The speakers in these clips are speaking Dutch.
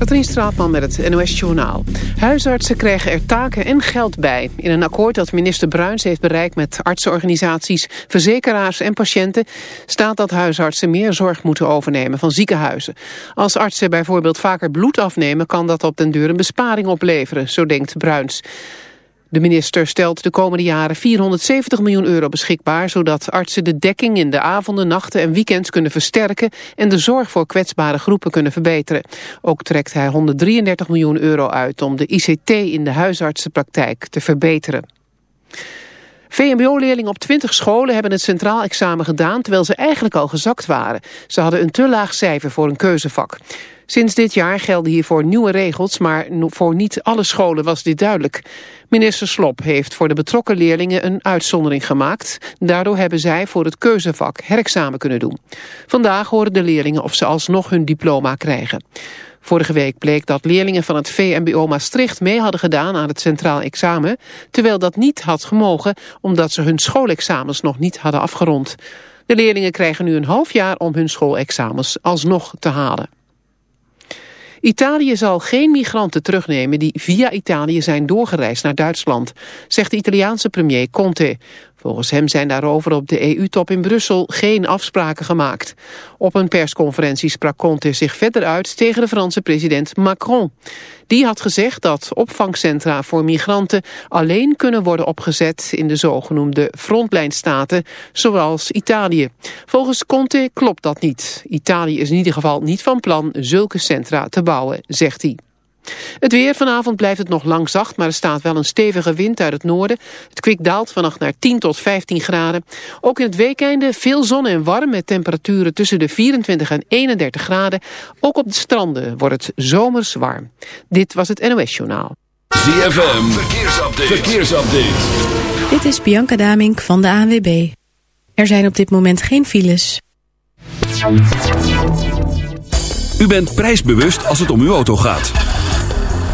Katrien Straatman met het NOS Journaal. Huisartsen krijgen er taken en geld bij. In een akkoord dat minister Bruins heeft bereikt met artsenorganisaties, verzekeraars en patiënten... staat dat huisartsen meer zorg moeten overnemen van ziekenhuizen. Als artsen bijvoorbeeld vaker bloed afnemen... kan dat op den duur een besparing opleveren, zo denkt Bruins. De minister stelt de komende jaren 470 miljoen euro beschikbaar... zodat artsen de dekking in de avonden, nachten en weekends kunnen versterken... en de zorg voor kwetsbare groepen kunnen verbeteren. Ook trekt hij 133 miljoen euro uit om de ICT in de huisartsenpraktijk te verbeteren. VMBO-leerlingen op 20 scholen hebben het centraal examen gedaan... terwijl ze eigenlijk al gezakt waren. Ze hadden een te laag cijfer voor een keuzevak. Sinds dit jaar gelden hiervoor nieuwe regels, maar voor niet alle scholen was dit duidelijk. Minister Slop heeft voor de betrokken leerlingen een uitzondering gemaakt. Daardoor hebben zij voor het keuzevak herexamen kunnen doen. Vandaag horen de leerlingen of ze alsnog hun diploma krijgen. Vorige week bleek dat leerlingen van het VMBO Maastricht mee hadden gedaan aan het centraal examen, terwijl dat niet had gemogen omdat ze hun schoolexamens nog niet hadden afgerond. De leerlingen krijgen nu een half jaar om hun schoolexamens alsnog te halen. Italië zal geen migranten terugnemen die via Italië zijn doorgereisd naar Duitsland, zegt de Italiaanse premier Conte. Volgens hem zijn daarover op de EU-top in Brussel geen afspraken gemaakt. Op een persconferentie sprak Conte zich verder uit tegen de Franse president Macron. Die had gezegd dat opvangcentra voor migranten alleen kunnen worden opgezet in de zogenoemde frontlijnstaten, zoals Italië. Volgens Conte klopt dat niet. Italië is in ieder geval niet van plan zulke centra te bouwen, zegt hij. Het weer vanavond blijft het nog lang zacht, maar er staat wel een stevige wind uit het noorden. Het kwik daalt vannacht naar 10 tot 15 graden. Ook in het weekende veel zon en warm met temperaturen tussen de 24 en 31 graden. Ook op de stranden wordt het zomers warm. Dit was het NOS Journaal. ZFM, verkeersupdate. verkeersupdate. Dit is Bianca Damink van de ANWB. Er zijn op dit moment geen files. U bent prijsbewust als het om uw auto gaat.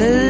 the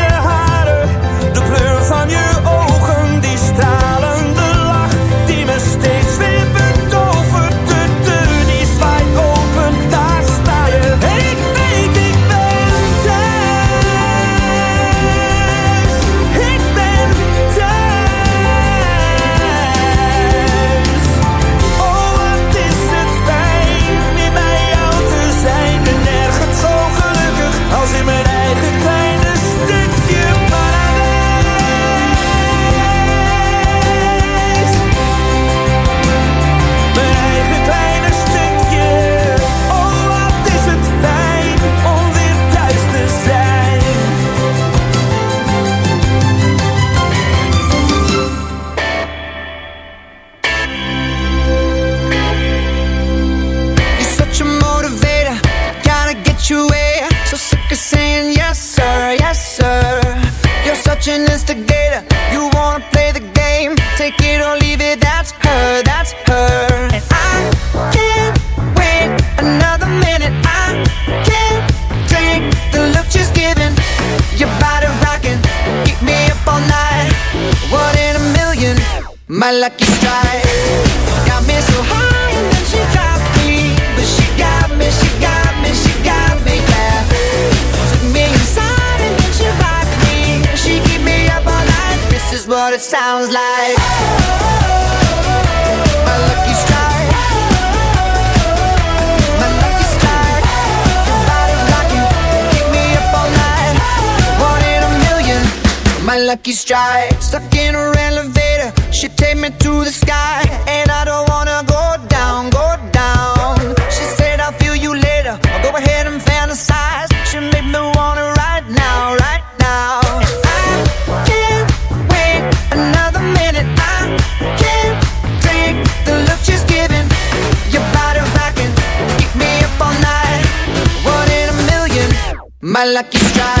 lucky strike.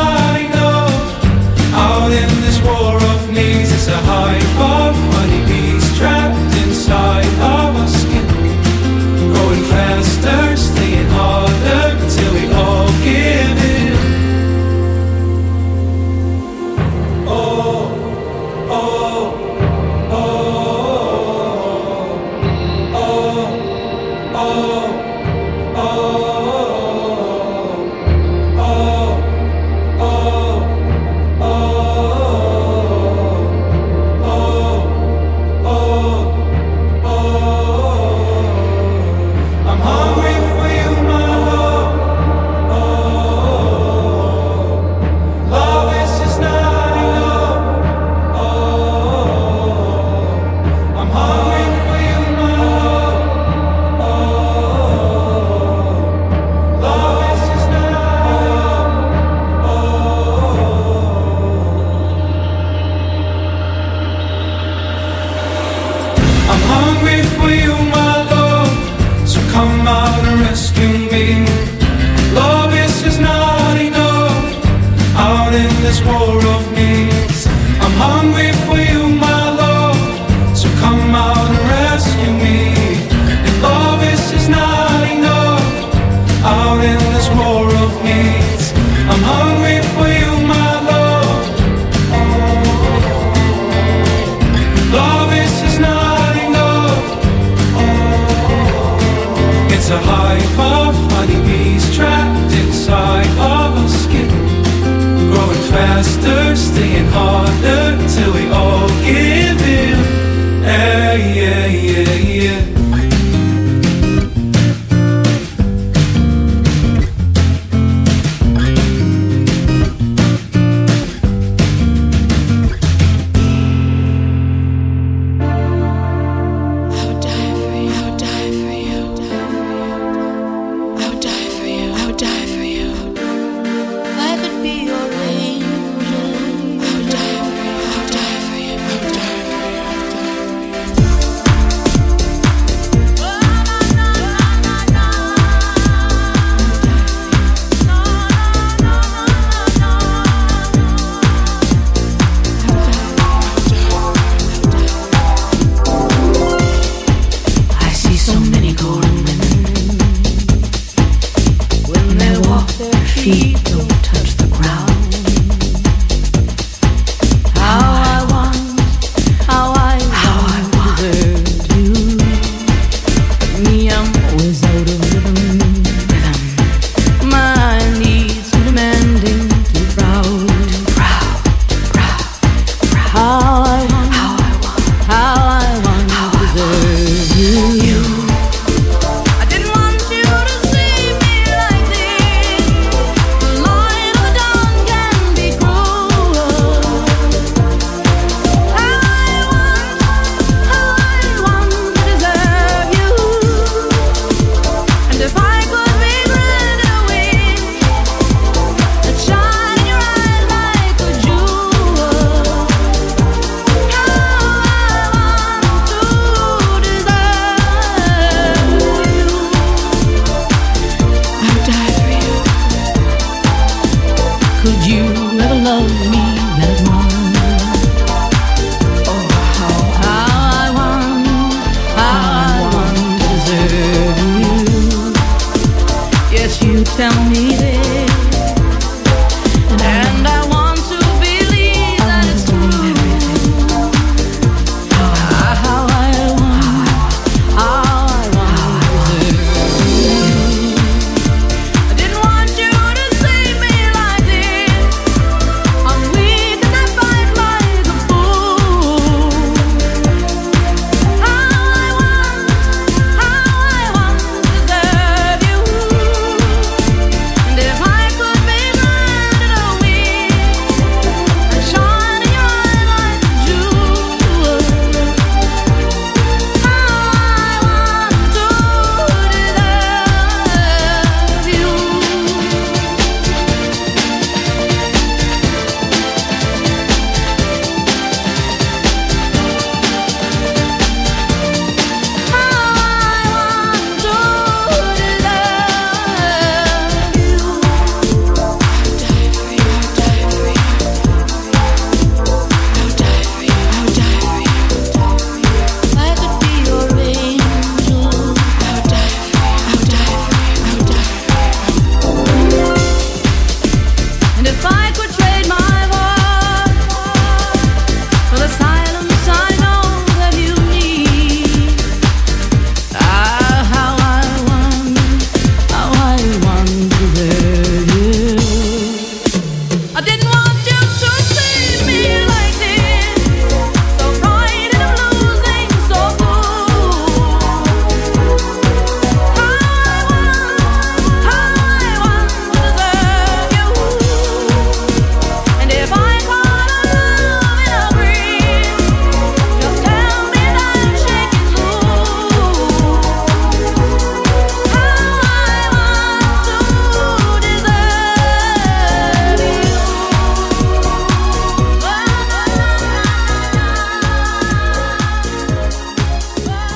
It's a high five.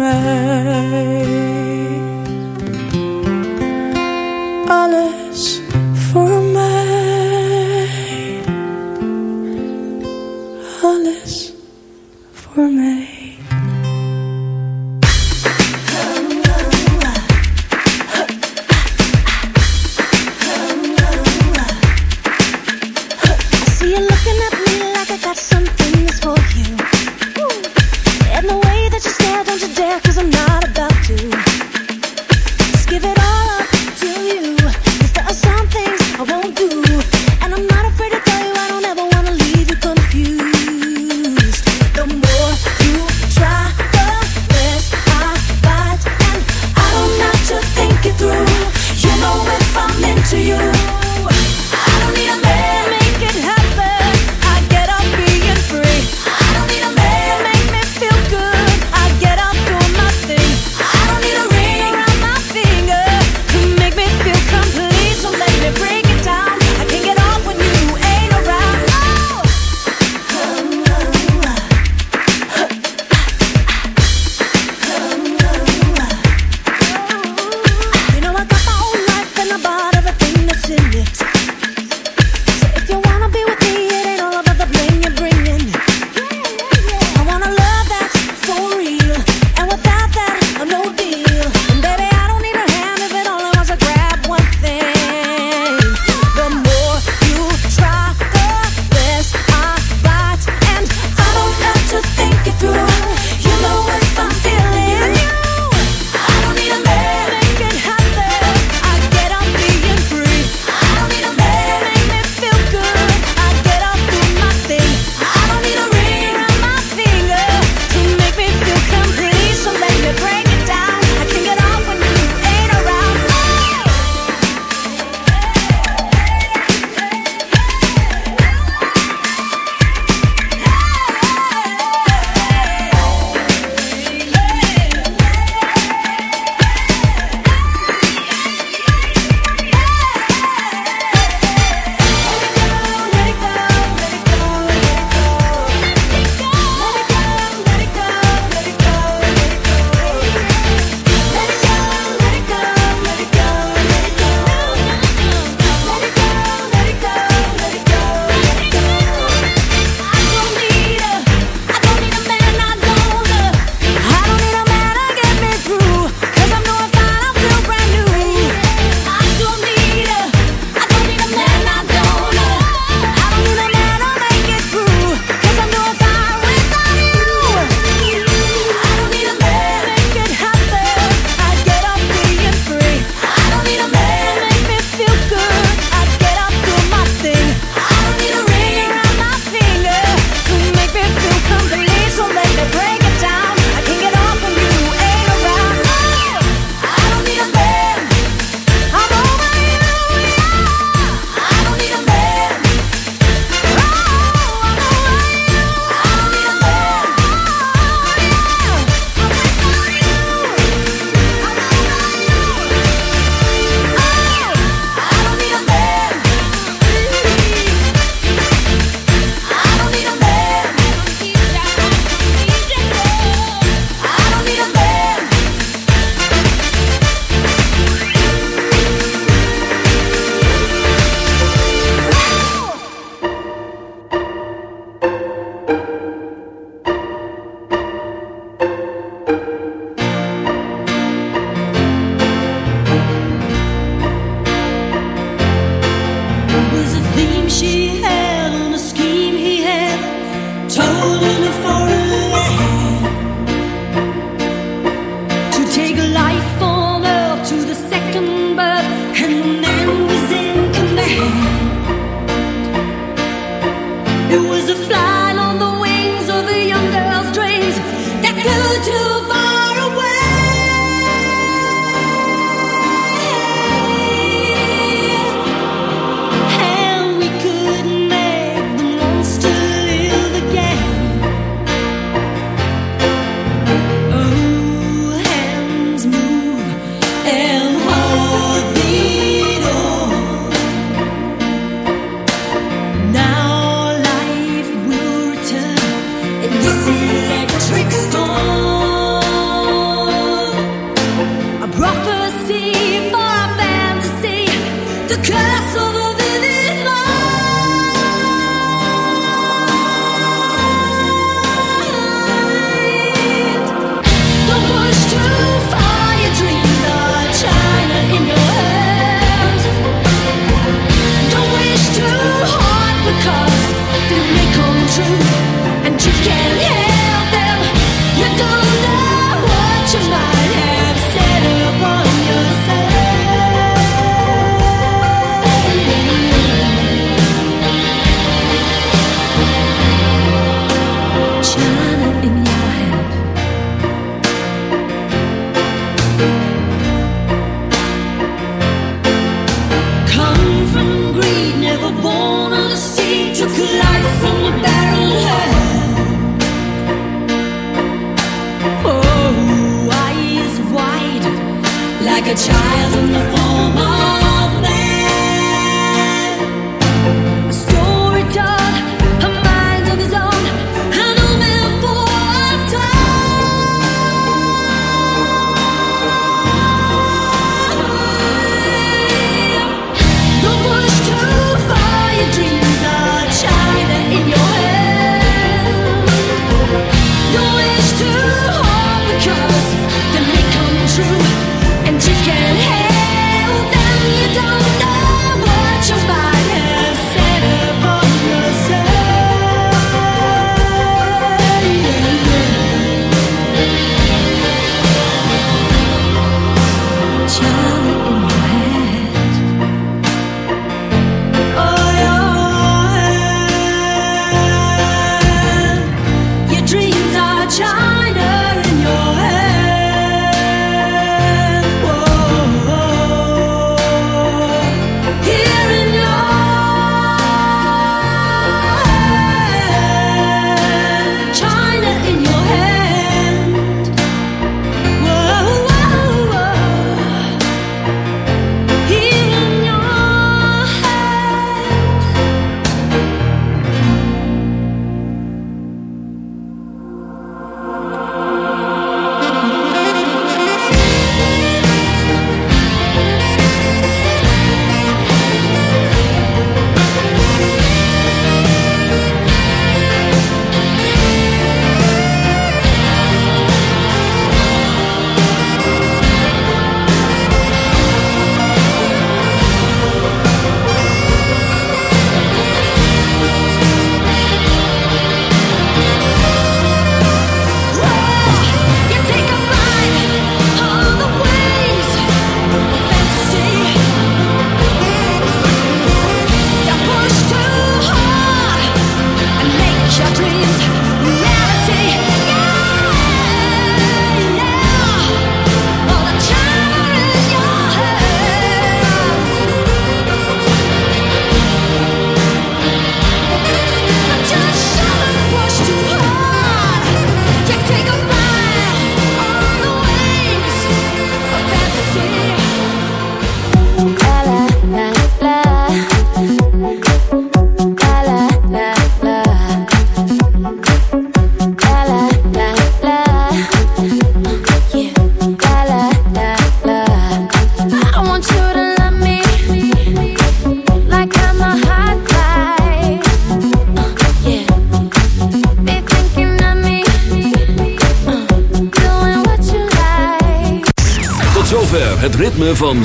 man.